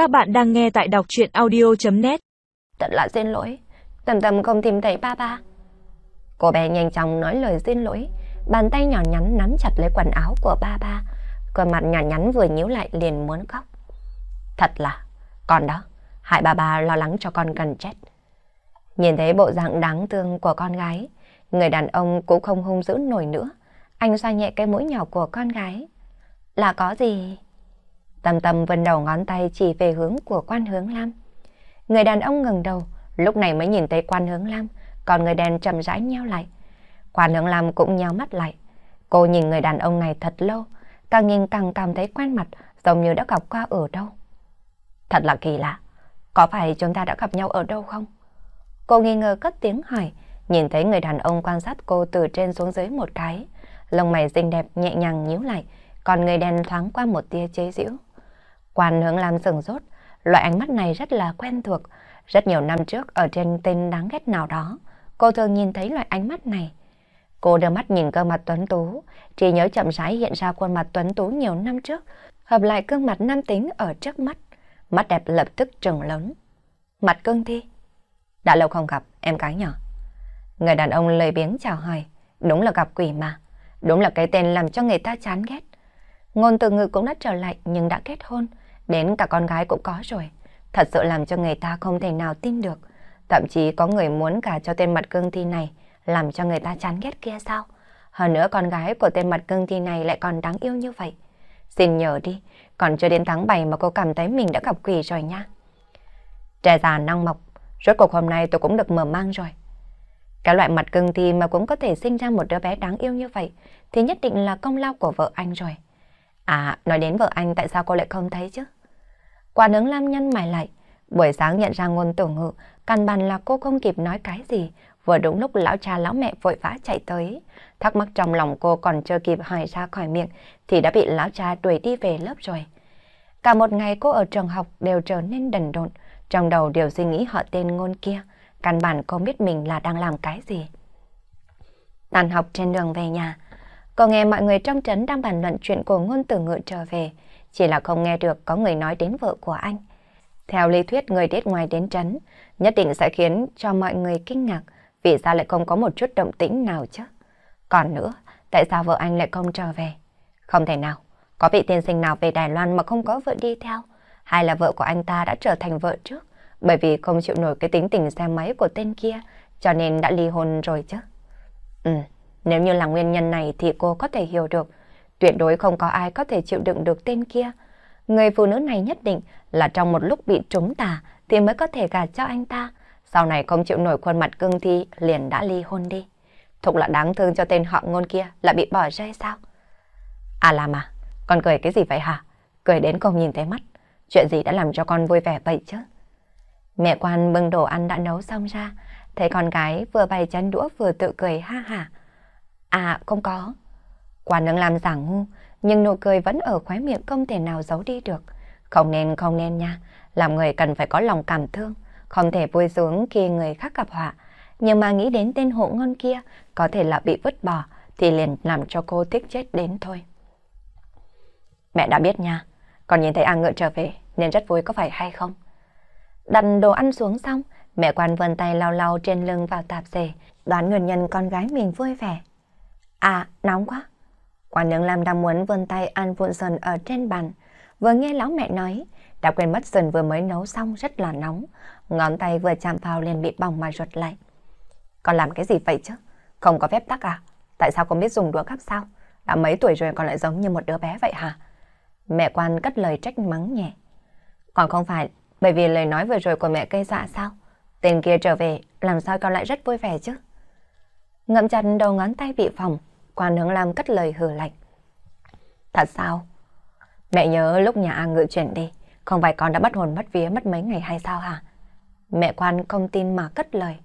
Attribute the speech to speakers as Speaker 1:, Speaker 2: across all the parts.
Speaker 1: Các bạn đang nghe tại đọc chuyện audio.net
Speaker 2: Thật là xin lỗi, Tầm Tầm không tìm thấy ba ba. Cô bé nhanh chóng nói lời xin lỗi, bàn tay nhỏ nhắn nắm chặt lấy quần áo của ba ba. Khuôn mặt nhỏ nhắn vừa nhíu lại liền muốn khóc. Thật là, con đó, hại ba ba lo lắng cho con cần chết. Nhìn thấy bộ dạng đáng thương của con gái, người đàn ông cũng không hung dữ nổi nữa. Anh xoa nhẹ cái mũi nhỏ của con gái. Là có gì? Tâm tâm vân đầu ngón tay chỉ về hướng của quan hướng lam. Người đàn ông ngừng đầu, lúc này mới nhìn thấy quan hướng lam, còn người đàn chậm rãi nheo lại. Quan hướng lam cũng nheo mắt lại. Cô nhìn người đàn ông này thật lâu, càng nhìn càng cảm thấy quen mặt, giống như đã gặp qua ở đâu. Thật là kỳ lạ, có phải chúng ta đã gặp nhau ở đâu không? Cô nghi ngờ cất tiếng hỏi, nhìn thấy người đàn ông quan sát cô từ trên xuống dưới một cái. Lông mày xinh đẹp nhẹ nhàng nhíu lại, còn người đàn thoáng qua một tia chế giễu. Quan hướng lam sừng rốt, loại ánh mắt này rất là quen thuộc. Rất nhiều năm trước ở trên tên đáng ghét nào đó, cô thường nhìn thấy loại ánh mắt này. Cô đưa mắt nhìn gương mặt tuấn tú, chỉ nhớ chậm rãi hiện ra khuôn mặt tuấn tú nhiều năm trước, hợp lại gương mặt nam tính ở trước mắt. Mắt đẹp lập tức trừng lớn. Mặt cương thi. Đã lâu không gặp, em gái nhỏ. Người đàn ông lời biếng chào hỏi, đúng là gặp quỷ mà. Đúng là cái tên làm cho người ta chán ghét. Ngôn từ ngữ cũng đã trở lại nhưng đã kết hôn. Đến cả con gái cũng có rồi. Thật sự làm cho người ta không thể nào tin được. Thậm chí có người muốn cả cho tên mặt cương thi này làm cho người ta chán ghét kia sao? Hơn nữa con gái của tên mặt cương thi này lại còn đáng yêu như vậy. Xin nhờ đi, còn chưa đến tháng 7 mà cô cảm thấy mình đã gặp quỷ rồi nha. Trẻ già năng mộc, rốt cuộc hôm nay tôi cũng được mở mang rồi. Cái loại mặt cưng thi mà cũng có thể sinh ra một đứa bé đáng yêu như vậy thì nhất định là công lao của vợ anh rồi. À, nói đến vợ anh tại sao cô lại không thấy chứ? Quả nướng lam nhân mày lại. Buổi sáng nhận ra ngôn tử ngự, căn bản là cô không kịp nói cái gì. Vừa đúng lúc lão cha lão mẹ vội vã chạy tới. Thắc mắc trong lòng cô còn chưa kịp hỏi ra khỏi miệng thì đã bị lão cha đuổi đi về lớp rồi. Cả một ngày cô ở trường học đều trở nên đần độn, trong đầu đều suy nghĩ họ tên ngôn kia. Căn bản không biết mình là đang làm cái gì. Tàn học trên đường về nhà, cô nghe mọi người trong trấn đang bàn luận chuyện của ngôn tử ngự trở về, chỉ là không nghe được có người nói đến vợ của anh. Theo lý thuyết người tiết ngoài đến trấn, nhất định sẽ khiến cho mọi người kinh ngạc, vì sao lại không có một chút động tĩnh nào chứ? Còn nữa, tại sao vợ anh lại không trở về? Không thể nào, có vị tiên sinh nào về Đài Loan mà không có vợ đi theo? Hay là vợ của anh ta đã trở thành vợ trước? Bởi vì không chịu nổi cái tính tình xe máy của tên kia, cho nên đã ly hôn rồi chứ. Ừ, nếu như là nguyên nhân này thì cô có thể hiểu được. Tuyệt đối không có ai có thể chịu đựng được tên kia. Người phụ nữ này nhất định là trong một lúc bị trúng tà thì mới có thể gả cho anh ta. Sau này không chịu nổi khuôn mặt cương thi liền đã ly hôn đi. Thục là đáng thương cho tên họ ngôn kia là bị bỏ rơi sao? À làm à, con cười cái gì vậy hả? Cười đến không nhìn thấy mắt. Chuyện gì đã làm cho con vui vẻ vậy chứ? Mẹ quan bưng đồ ăn đã nấu xong ra, thấy con gái vừa bày chén đũa vừa tự cười ha hả. À, không có. Quan đang làm giả ngu, nhưng nụ cười vẫn ở khóe miệng không thể nào giấu đi được. Không nên, không nên nha. Làm người cần phải có lòng cảm thương, không thể vui sướng khi người khác gặp họa. Nhưng mà nghĩ đến tên hộ ngon kia, có thể là bị vứt bỏ, thì liền làm cho cô thích chết đến thôi. Mẹ đã biết nha, còn nhìn thấy A Ngựa trở về nên rất vui có phải hay không? Đặt đồ ăn xuống xong, mẹ quan vươn tay lau lau trên lưng vào tạp dề, đoán nguyên nhân con gái mình vui vẻ. À, nóng quá. Quan nướng Lam đang muốn vươn tay ăn vụn sườn ở trên bàn. Vừa nghe lão mẹ nói, đã quên mất sườn vừa mới nấu xong rất là nóng. Ngón tay vừa chạm vào liền bị bỏng mà ruột lại. Con làm cái gì vậy chứ? Không có phép tắc à? Tại sao con biết dùng đũa gắp sao? Đã mấy tuổi rồi còn lại giống như một đứa bé vậy hả? Mẹ quan cất lời trách mắng nhẹ. Còn không phải bởi vì lời nói vừa rồi của mẹ cây dạ sao? Tên kia trở về, làm sao con lại rất vui vẻ chứ? Ngậm chặt đầu ngón tay bị phòng, quan hướng Lam cất lời hừ lạnh. Thật sao? Mẹ nhớ lúc nhà A ngự chuyển đi, không phải con đã bắt hồn mất vía mất mấy ngày hay sao hả? Mẹ quan không tin mà cất lời.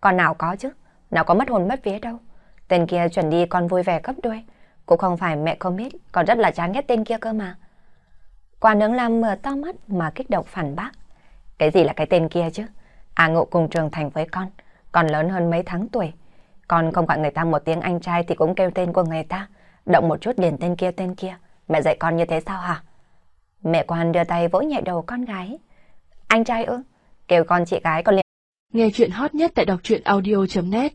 Speaker 2: Con nào có chứ, nào có mất hồn mất vía đâu. Tên kia chuyển đi con vui vẻ gấp đôi. Cũng không phải mẹ không biết, con rất là chán ghét tên kia cơ mà. Quan hướng Lam mở to mắt mà kích động phản bác. Cái gì là cái tên kia chứ? A ngộ cùng trường thành với con, còn lớn hơn mấy tháng tuổi. Con không gọi người ta một tiếng anh trai thì cũng kêu tên của người ta. Động một chút điền tên kia tên kia. Mẹ dạy con như thế sao hả? Mẹ quan đưa tay vỗ nhẹ đầu con gái. Anh trai ư? Kêu con chị gái con liền.
Speaker 1: Nghe chuyện hot nhất tại đọc truyện audio.net